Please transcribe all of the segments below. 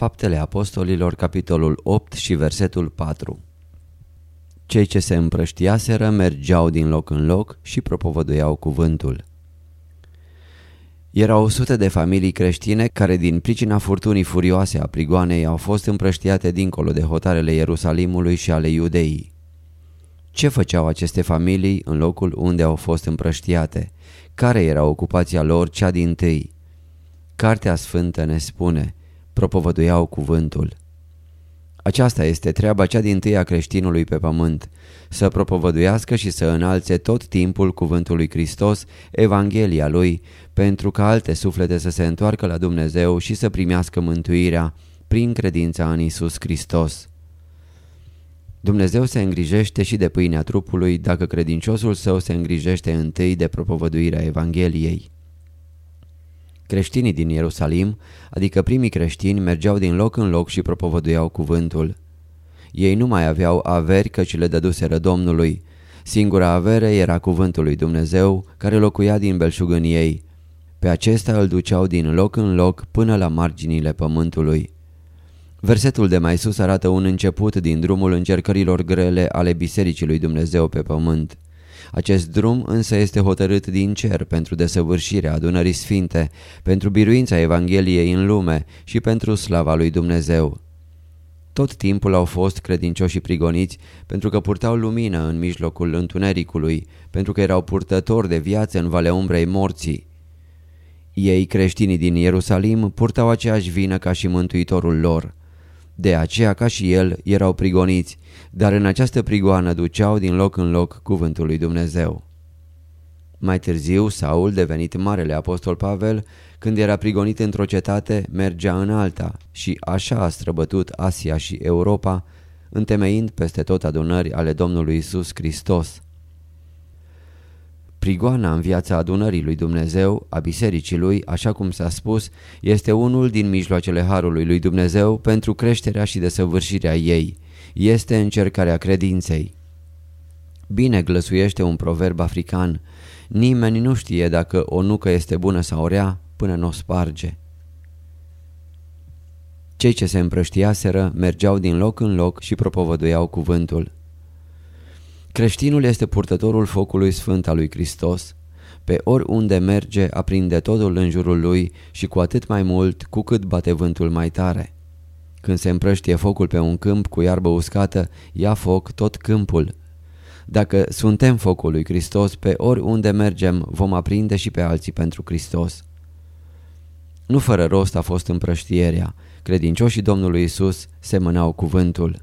Faptele Apostolilor, capitolul 8 și versetul 4 Cei ce se împrăștiaseră mergeau din loc în loc și propovăduiau cuvântul. Erau sute de familii creștine care din pricina furtunii furioase a prigoanei au fost împrăștiate dincolo de hotarele Ierusalimului și ale Iudeii. Ce făceau aceste familii în locul unde au fost împrăștiate? Care era ocupația lor cea din tâi? Cartea Sfântă ne spune, propovăduiau cuvântul. Aceasta este treaba cea din tâi a creștinului pe pământ, să propovăduiască și să înalțe tot timpul cuvântul lui Hristos, Evanghelia lui, pentru ca alte suflete să se întoarcă la Dumnezeu și să primească mântuirea prin credința în Isus Hristos. Dumnezeu se îngrijește și de pâinea trupului dacă credinciosul său se îngrijește întâi de propovăduirea Evangheliei. Creștinii din Ierusalim, adică primii creștini, mergeau din loc în loc și propovăduiau cuvântul. Ei nu mai aveau averi căci le dăduseră Domnului. Singura avere era cuvântul lui Dumnezeu care locuia din belșug în ei. Pe acesta îl duceau din loc în loc până la marginile pământului. Versetul de mai sus arată un început din drumul încercărilor grele ale Bisericii lui Dumnezeu pe pământ. Acest drum însă este hotărât din cer pentru desăvârșirea adunării sfinte, pentru biruința Evangheliei în lume și pentru slava lui Dumnezeu. Tot timpul au fost credincioși prigoniți pentru că purtau lumină în mijlocul întunericului, pentru că erau purtători de viață în valea umbrei morții. Ei, creștinii din Ierusalim, purtau aceeași vină ca și mântuitorul lor. De aceea, ca și el, erau prigoniți, dar în această prigoană duceau din loc în loc cuvântul lui Dumnezeu. Mai târziu, Saul, devenit marele apostol Pavel, când era prigonit într-o cetate, mergea în alta și așa a străbătut Asia și Europa, întemeind peste tot adunări ale Domnului Isus Hristos. Prigoana în viața adunării lui Dumnezeu, a bisericii lui, așa cum s-a spus, este unul din mijloacele Harului lui Dumnezeu pentru creșterea și desăvârșirea ei. Este încercarea credinței. Bine glăsuiește un proverb african. Nimeni nu știe dacă o nucă este bună sau rea până nu o sparge. Cei ce se împrăștiaseră mergeau din loc în loc și propovăduiau cuvântul. Creștinul este purtătorul focului sfânt al lui Hristos. Pe oriunde merge, aprinde totul în jurul lui și cu atât mai mult cu cât bate vântul mai tare. Când se împrăștie focul pe un câmp cu iarbă uscată, ia foc tot câmpul. Dacă suntem focul lui Hristos, pe oriunde mergem vom aprinde și pe alții pentru Hristos. Nu fără rost a fost împrăștierea. Credincioșii Domnului Isus semănau cuvântul.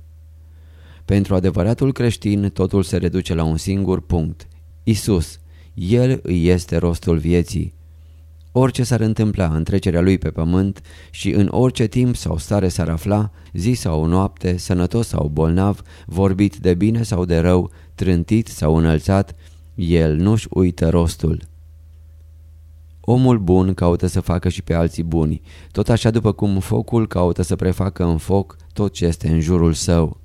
Pentru adevăratul creștin totul se reduce la un singur punct. Isus, El îi este rostul vieții. Orice s-ar întâmpla în trecerea lui pe pământ și în orice timp sau stare s-ar afla, zi sau noapte, sănătos sau bolnav, vorbit de bine sau de rău, trântit sau înălțat, el nu-și uită rostul. Omul bun caută să facă și pe alții buni, tot așa după cum focul caută să prefacă în foc tot ce este în jurul său.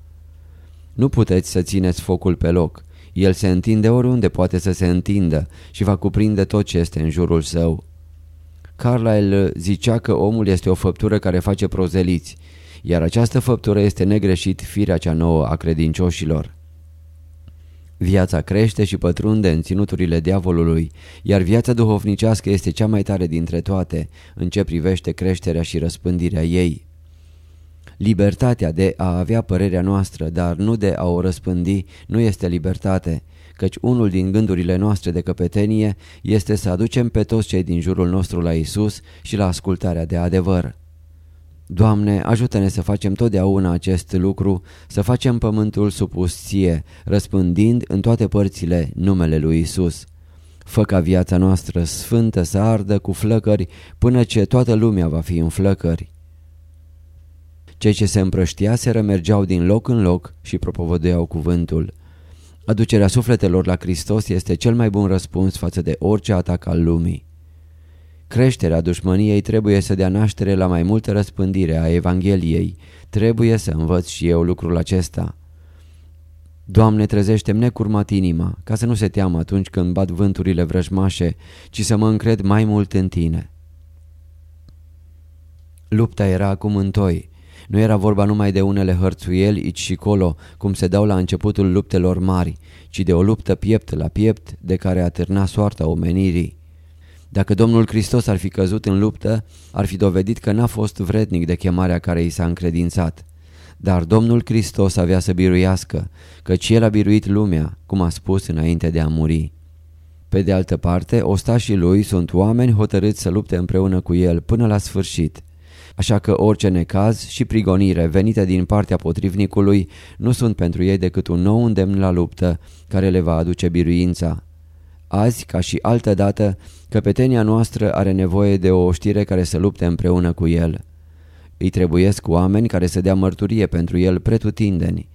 Nu puteți să țineți focul pe loc. El se întinde oriunde poate să se întindă și va cuprinde tot ce este în jurul său. Carlyle zicea că omul este o făptură care face prozeliți, iar această făptură este negreșit firea cea nouă a credincioșilor. Viața crește și pătrunde în ținuturile diavolului, iar viața duhovnicească este cea mai tare dintre toate în ce privește creșterea și răspândirea ei. Libertatea de a avea părerea noastră, dar nu de a o răspândi, nu este libertate, căci unul din gândurile noastre de căpetenie este să aducem pe toți cei din jurul nostru la Isus și la ascultarea de adevăr. Doamne, ajută-ne să facem totdeauna acest lucru, să facem pământul supus ție, răspândind în toate părțile numele lui Isus. Fă ca viața noastră sfântă să ardă cu flăcări până ce toată lumea va fi în flăcări. Cei ce se împrăștiaseră mergeau din loc în loc și propovăduiau cuvântul. Aducerea sufletelor la Hristos este cel mai bun răspuns față de orice atac al lumii. Creșterea dușmăniei trebuie să dea naștere la mai multă răspândire a Evangheliei. Trebuie să învăț și eu lucrul acesta. Doamne, trezește-mi necurmat inima, ca să nu se teamă atunci când bat vânturile vrăjmașe, ci să mă încred mai mult în Tine. Lupta era acum în toi. Nu era vorba numai de unele hărțuieli aici și colo, cum se dau la începutul luptelor mari, ci de o luptă piept la piept de care atârna soarta omenirii. Dacă Domnul Hristos ar fi căzut în luptă, ar fi dovedit că n-a fost vrednic de chemarea care i s-a încredințat. Dar Domnul Hristos avea să biruiască, căci El a biruit lumea, cum a spus înainte de a muri. Pe de altă parte, ostașii lui sunt oameni hotărâți să lupte împreună cu El până la sfârșit. Așa că orice necaz și prigonire venite din partea potrivnicului nu sunt pentru ei decât un nou îndemn la luptă care le va aduce biruința. Azi, ca și altă dată, căpetenia noastră are nevoie de o știre care să lupte împreună cu el. Îi trebuiesc oameni care să dea mărturie pentru el pretutindeni.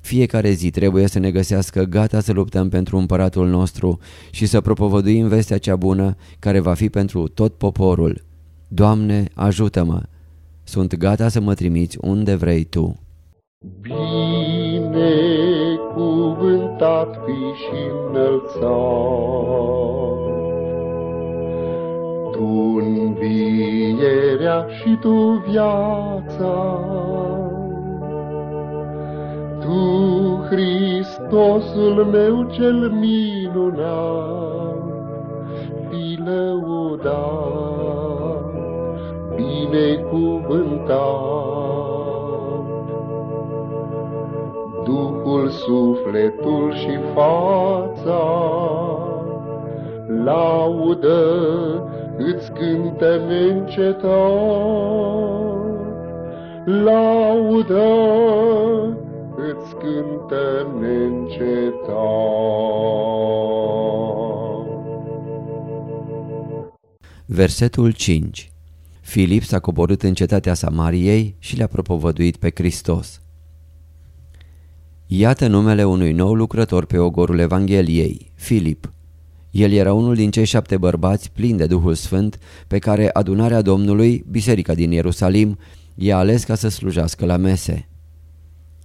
Fiecare zi trebuie să ne găsească gata să luptăm pentru împăratul nostru și să propovăduim vestea cea bună care va fi pentru tot poporul. Doamne, ajută-mă! Sunt gata să mă trimiți unde vrei Tu. Binecuvântat fi și înălțat, Tu învierea și Tu viața, Tu, Hristosul meu cel minunat, fi lăudat binecuvântat. Duhul, sufletul și fața, laudă îți cântă neîncetat. Laudă îți cântă neîncetat. Versetul 5 Filip s-a coborât în cetatea Samariei și le-a propovăduit pe Hristos. Iată numele unui nou lucrător pe ogorul Evangheliei, Filip. El era unul din cei șapte bărbați plini de Duhul Sfânt pe care adunarea Domnului, biserica din Ierusalim, i-a ales ca să slujească la mese.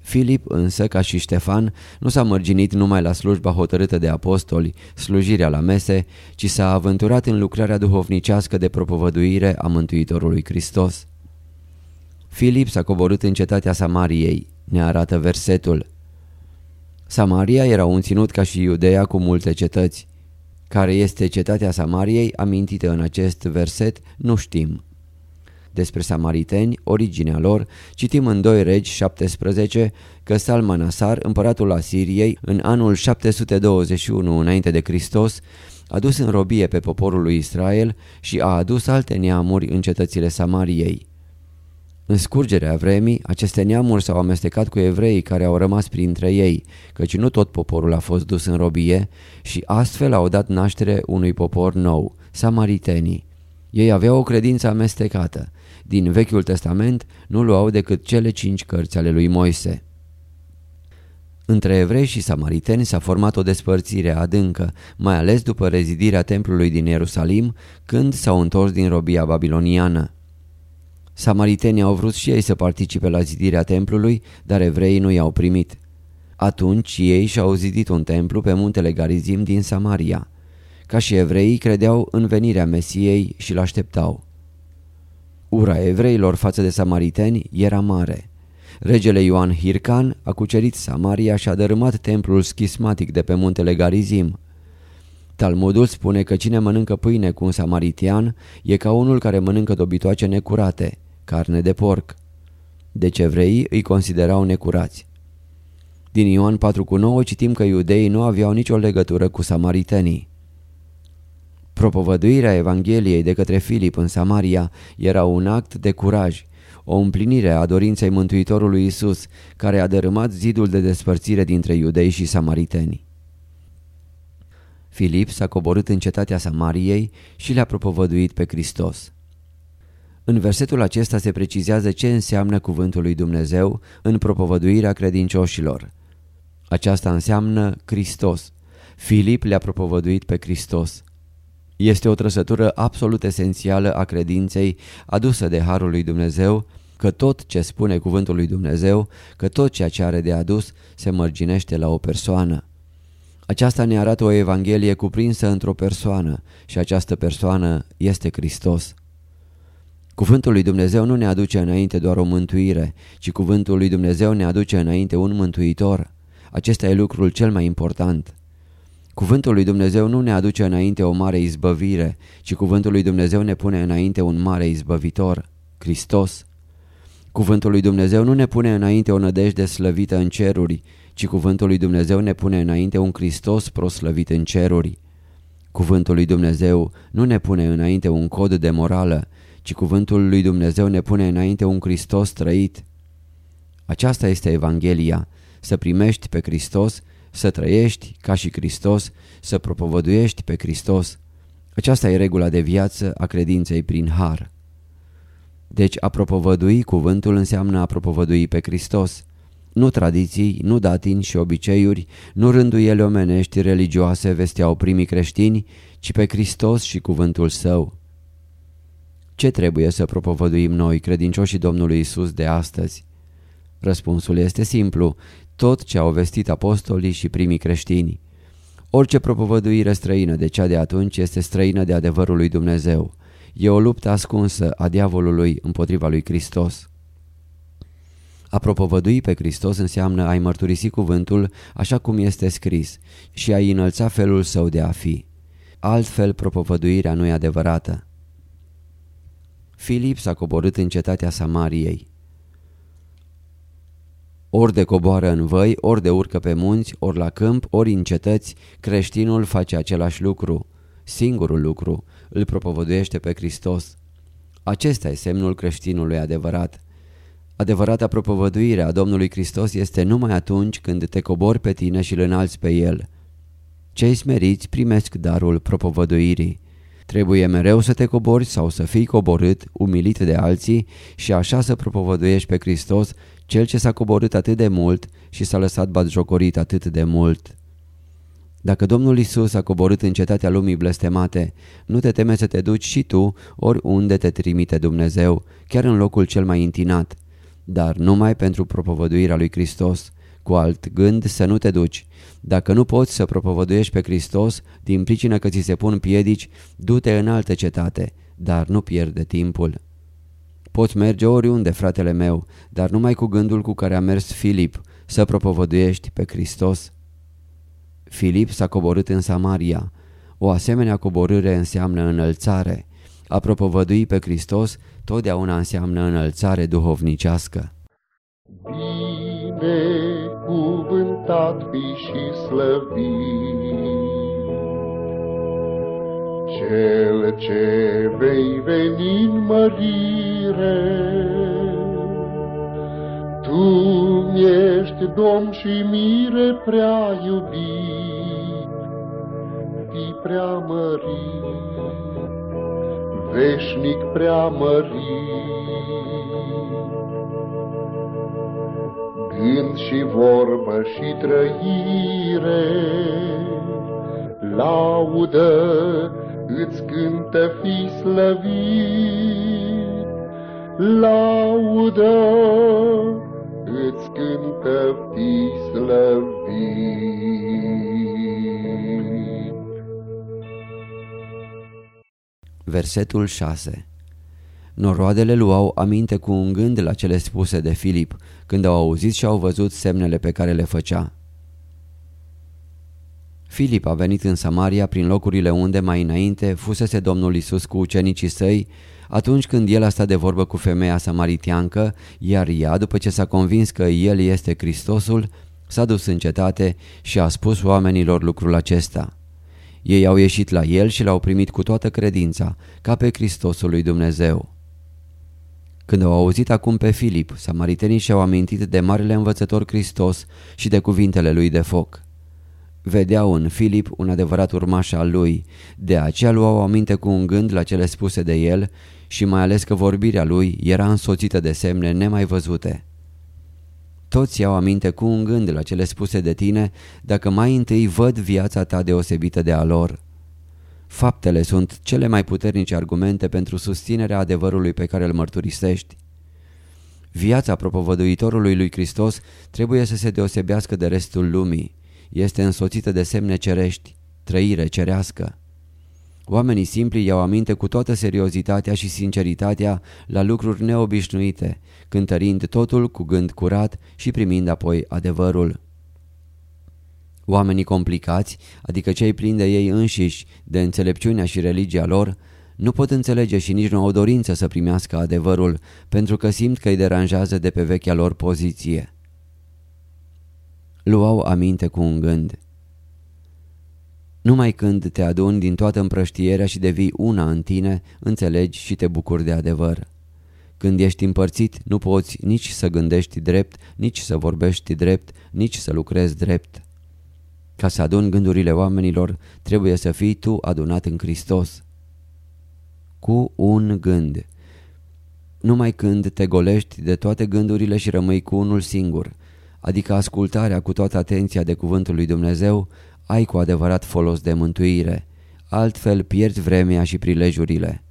Filip însă, ca și Ștefan, nu s-a mărginit numai la slujba hotărâtă de apostoli, slujirea la mese, ci s-a aventurat în lucrarea duhovnicească de propovăduire a Mântuitorului Hristos. Filip s-a coborât în cetatea Samariei, ne arată versetul. Samaria era un ținut ca și Iudeea cu multe cetăți. Care este cetatea Samariei amintită în acest verset, nu știm. Despre samariteni, originea lor, citim în 2 regi 17 că Salmanasar, împăratul Asiriei, în anul 721 înainte de Hristos, a dus în robie pe poporul lui Israel și a adus alte neamuri în cetățile Samariei. În scurgerea vremii, aceste neamuri s-au amestecat cu evreii care au rămas printre ei, căci nu tot poporul a fost dus în robie și astfel au dat naștere unui popor nou, samaritenii. Ei aveau o credință amestecată. Din Vechiul Testament nu luau decât cele cinci cărți ale lui Moise. Între evrei și samariteni s-a format o despărțire adâncă, mai ales după rezidirea templului din Ierusalim, când s-au întors din robia babiloniană. Samaritenii au vrut și ei să participe la zidirea templului, dar evreii nu i-au primit. Atunci ei și-au zidit un templu pe muntele Garizim din Samaria. Ca și evreii credeau în venirea Mesiei și l-așteptau. Ura evreilor față de samariteni era mare. Regele Ioan Hircan a cucerit Samaria și a dărâmat templul schismatic de pe muntele Garizim. Talmudul spune că cine mănâncă pâine cu un samaritian e ca unul care mănâncă dobitoace necurate, carne de porc. Deci evreii îi considerau necurați. Din Ioan 4,9 citim că iudeii nu aveau nicio legătură cu samaritenii. Propovăduirea Evangheliei de către Filip în Samaria era un act de curaj, o împlinire a dorinței Mântuitorului Isus, care a dărâmat zidul de despărțire dintre iudei și samariteni. Filip s-a coborât în cetatea Samariei și le-a propovăduit pe Hristos. În versetul acesta se precizează ce înseamnă cuvântul lui Dumnezeu în propovăduirea credincioșilor. Aceasta înseamnă Hristos. Filip le-a propovăduit pe Hristos. Este o trăsătură absolut esențială a credinței adusă de Harul lui Dumnezeu că tot ce spune cuvântul lui Dumnezeu, că tot ceea ce are de adus se mărginește la o persoană. Aceasta ne arată o evanghelie cuprinsă într-o persoană și această persoană este Hristos. Cuvântul lui Dumnezeu nu ne aduce înainte doar o mântuire, ci cuvântul lui Dumnezeu ne aduce înainte un mântuitor. Acesta e lucrul cel mai important. Cuvântul lui Dumnezeu nu ne aduce înainte o mare izbăvire, ci cuvântul lui Dumnezeu ne pune înainte un mare izbăvitor, Hristos. Cuvântul lui Dumnezeu nu ne pune înainte o nădejde slăvită în ceruri, ci cuvântul lui Dumnezeu ne pune înainte un Hristos proslăvit în ceruri. Cuvântul lui Dumnezeu nu ne pune înainte un cod de morală, ci cuvântul lui Dumnezeu ne pune înainte un Hristos trăit. Aceasta este Evanghelia, să primești pe Hristos, să trăiești ca și Hristos, să propovăduiești pe Hristos. Aceasta e regula de viață a credinței prin har. Deci a propovădui cuvântul înseamnă a propovădui pe Hristos. Nu tradiții, nu datini și obiceiuri, nu rânduiele omenești religioase vesteau primii creștini, ci pe Hristos și cuvântul său. Ce trebuie să propovăduim noi, credincioșii Domnului Isus de astăzi? Răspunsul este simplu, tot ce au vestit apostolii și primii creștini. Orice propovăduire străină de cea de atunci este străină de adevărul lui Dumnezeu. E o luptă ascunsă a diavolului împotriva lui Hristos. A propovădui pe Hristos înseamnă a-i mărturisi cuvântul așa cum este scris și a-i înălța felul său de a fi. Altfel propovăduirea nu e adevărată. Filip s-a coborât în cetatea Samariei. Ori de coboară în văi, ori de urcă pe munți, ori la câmp, ori în cetăți, creștinul face același lucru, singurul lucru, îl propovăduiește pe Hristos. Acesta e semnul creștinului adevărat. Adevărata propovăduire a Domnului Hristos este numai atunci când te cobori pe tine și îl înalți pe El. Cei smeriți primesc darul propovăduirii. Trebuie mereu să te cobori sau să fii coborât, umilit de alții și așa să propovăduiești pe Hristos, cel ce s-a coborât atât de mult și s-a lăsat batjocorit atât de mult. Dacă Domnul Isus a coborât în cetatea lumii blestemate, nu te teme să te duci și tu oriunde te trimite Dumnezeu, chiar în locul cel mai întinat, dar numai pentru propovăduirea lui Hristos, cu alt gând să nu te duci. Dacă nu poți să propovăduiești pe Hristos, din pricină că ți se pun piedici, du-te în altă cetate, dar nu pierde timpul. Poți merge oriunde, fratele meu, dar numai cu gândul cu care a mers Filip, să propovăduiești pe Hristos. Filip s-a coborât în Samaria. O asemenea coborâre înseamnă înălțare. A propovădui pe Hristos totdeauna înseamnă înălțare duhovnicească. Binecuvântat fi și slăvit, Cel ce vei veni în mărire, tu ești Domn și mire prea iubit, fi prea mărit, veșnic prea mărit. Gând și vorbă și trăire, laudă îți cântă fi slăvit, laudă îți cântă fi slăvit. Versetul 6 Noroadele luau aminte cu un gând la cele spuse de Filip, când au auzit și au văzut semnele pe care le făcea. Filip a venit în Samaria prin locurile unde mai înainte fusese Domnul Isus cu ucenicii săi atunci când el a stat de vorbă cu femeia samaritiancă, iar ea, după ce s-a convins că el este Hristosul, s-a dus în cetate și a spus oamenilor lucrul acesta. Ei au ieșit la el și l-au primit cu toată credința, ca pe Hristosul lui Dumnezeu. Când au auzit acum pe Filip, samaritenii și-au amintit de marele învățător Hristos și de cuvintele lui de foc. Vedeau în Filip un adevărat urmaș al lui, de aceea luau aminte cu un gând la cele spuse de el și mai ales că vorbirea lui era însoțită de semne nemai văzute. Toți iau aminte cu un gând la cele spuse de tine dacă mai întâi văd viața ta deosebită de a lor. Faptele sunt cele mai puternice argumente pentru susținerea adevărului pe care îl mărturisești. Viața propovăduitorului lui Hristos trebuie să se deosebească de restul lumii. Este însoțită de semne cerești, trăire cerească. Oamenii simpli iau aminte cu toată seriozitatea și sinceritatea la lucruri neobișnuite, cântărind totul cu gând curat și primind apoi adevărul. Oamenii complicați, adică cei plini de ei înșiși, de înțelepciunea și religia lor, nu pot înțelege și nici nu au dorință să primească adevărul, pentru că simt că îi deranjează de pe vechea lor poziție. Luau aminte cu un gând. Numai când te aduni din toată împrăștierea și devii una în tine, înțelegi și te bucuri de adevăr. Când ești împărțit, nu poți nici să gândești drept, nici să vorbești drept, nici să lucrezi drept. Ca să aduni gândurile oamenilor, trebuie să fii tu adunat în Hristos. Cu un gând. Numai când te golești de toate gândurile și rămâi cu unul singur, adică ascultarea cu toată atenția de cuvântul lui Dumnezeu, ai cu adevărat folos de mântuire, altfel pierzi vremea și prilejurile.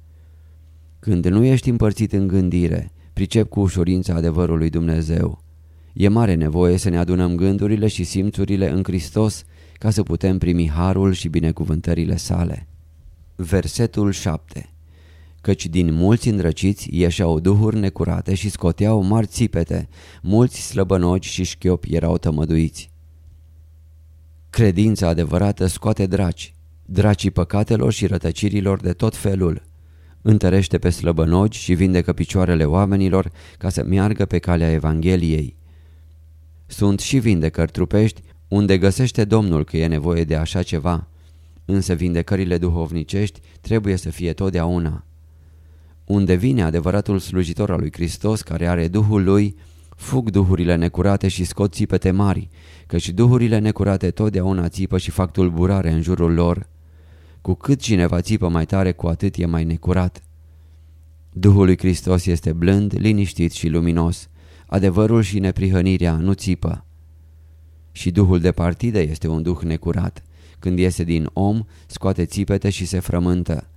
Când nu ești împărțit în gândire, pricep cu ușurință adevărul lui Dumnezeu. E mare nevoie să ne adunăm gândurile și simțurile în Hristos ca să putem primi harul și binecuvântările sale. Versetul 7 Căci din mulți îndrăciți ieșeau duhuri necurate și scoteau mari țipete, mulți slăbănoci și șchiopi erau tămăduiți. Credința adevărată scoate draci, dracii păcatelor și rătăcirilor de tot felul. Întărește pe slăbănogi și vindecă picioarele oamenilor ca să meargă pe calea Evangheliei. Sunt și vindecări trupești unde găsește Domnul că e nevoie de așa ceva, însă vindecările duhovnicești trebuie să fie totdeauna. Unde vine adevăratul slujitor al lui Hristos care are Duhul lui, fug duhurile necurate și scot țipete mari, căci duhurile necurate totdeauna țipă și fac tulburare în jurul lor. Cu cât cineva țipă mai tare, cu atât e mai necurat. Duhul lui Hristos este blând, liniștit și luminos. Adevărul și neprihănirea nu țipă. Și duhul de partidă este un duh necurat. Când iese din om, scoate țipete și se frământă.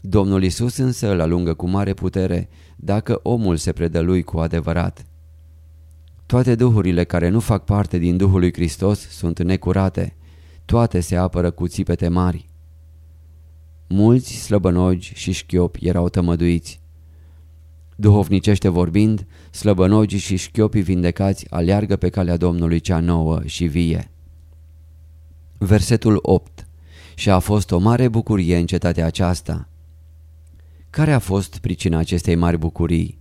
Domnul Isus însă îl alungă cu mare putere, dacă omul se predă lui cu adevărat. Toate duhurile care nu fac parte din Duhul lui Hristos sunt necurate. Toate se apără cu țipete mari. Mulți slăbănogi și șchiopi erau tămăduiți. Duhovnicește vorbind, slăbănogii și șchiopii vindecați aleargă pe calea Domnului cea nouă și vie. Versetul 8 Și a fost o mare bucurie în cetatea aceasta. Care a fost pricina acestei mari bucurii?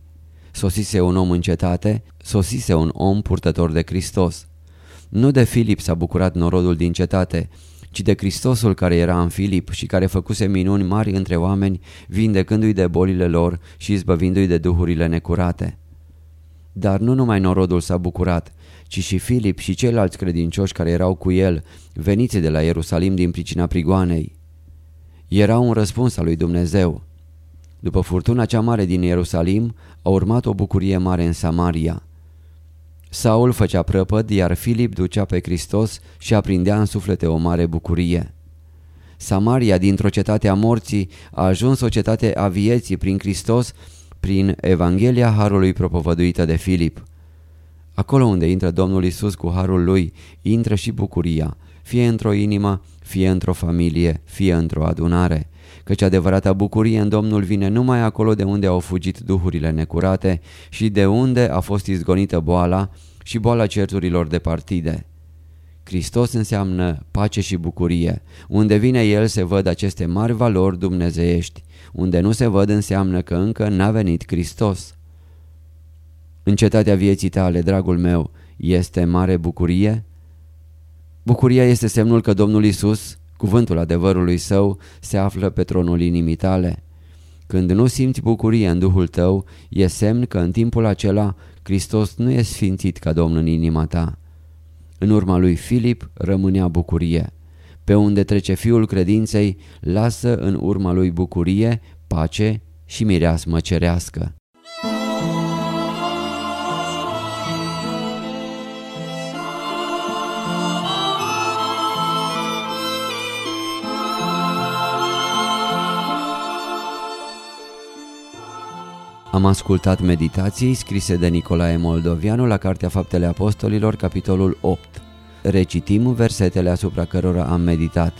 Sosise un om în cetate, sosise un om purtător de Hristos. Nu de Filip s-a bucurat norodul din cetate, ci de Hristosul care era în Filip și care făcuse minuni mari între oameni, vindecându-i de bolile lor și izbăvindu-i de duhurile necurate. Dar nu numai norodul s-a bucurat, ci și Filip și ceilalți credincioși care erau cu el, veniți de la Ierusalim din pricina prigoanei. Era un răspuns al lui Dumnezeu. După furtuna cea mare din Ierusalim, a urmat o bucurie mare în Samaria. Saul făcea prăpăd, iar Filip ducea pe Hristos și aprindea în suflete o mare bucurie. Samaria, dintr-o cetate a morții, a ajuns o cetate a vieții prin Hristos, prin Evanghelia Harului propovăduită de Filip. Acolo unde intră Domnul Isus cu Harul Lui, intră și bucuria, fie într-o inimă, fie într-o familie, fie într-o adunare căci adevărata bucurie în Domnul vine numai acolo de unde au fugit duhurile necurate și de unde a fost izgonită boala și boala certurilor de partide. Hristos înseamnă pace și bucurie. Unde vine El se văd aceste mari valori dumnezeiești. Unde nu se văd înseamnă că încă n-a venit Hristos. În cetatea vieții tale, dragul meu, este mare bucurie? Bucuria este semnul că Domnul Isus, cuvântul adevărului său, se află pe tronul inimii tale. Când nu simți bucurie în Duhul tău, e semn că în timpul acela Hristos nu e sfințit ca Domn în inima ta. În urma lui Filip rămânea bucurie. Pe unde trece fiul credinței, lasă în urma lui bucurie, pace și mireasmă cerească. Am ascultat meditații scrise de Nicolae Moldovianu la Cartea Faptele Apostolilor, capitolul 8. Recitim versetele asupra cărora am meditat.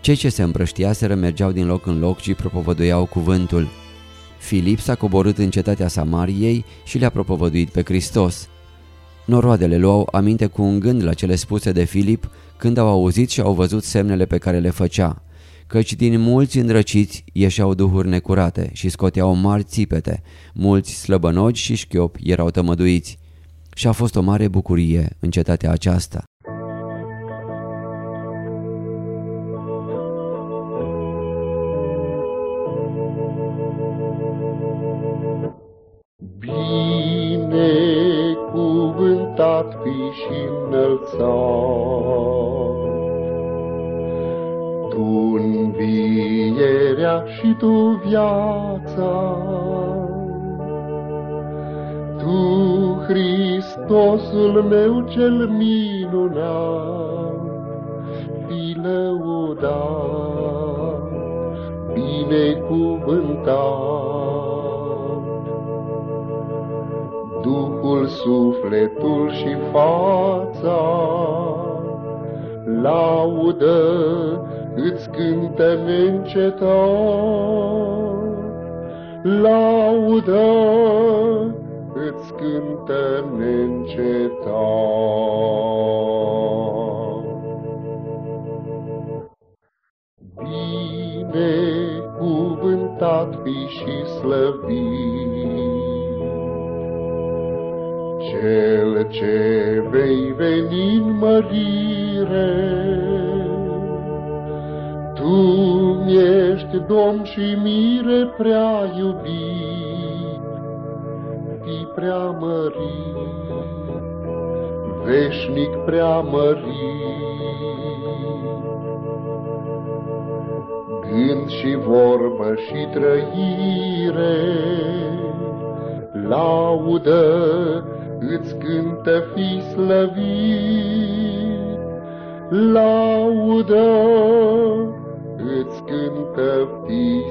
Cei ce se împrăștiaseră mergeau din loc în loc și propovăduiau cuvântul. Filip s-a coborât în cetatea Samariei și le-a propovăduit pe Hristos. Noroadele luau aminte cu un gând la cele spuse de Filip când au auzit și au văzut semnele pe care le făcea căci din mulți îndrăciți ieșeau duhuri necurate și scoteau mari țipete, mulți slăbănogi și șchiopi erau tămăduiți. Și a fost o mare bucurie în cetatea aceasta. Minunat, fi lăudat, binecuvântat. Duhul, sufletul și fața, laudă îți cântă neîncetat. Laudă îți cântă neîncetat. Binecuvântat fi și slăvit, Cel ce vei veni în mărire, tu ești Domn și mire prea iubit, fi prea mărit, veșnic prea mărit. Gând și vorbă și trăire, laudă îți cântă fi slăvit, laudă îți cântă fi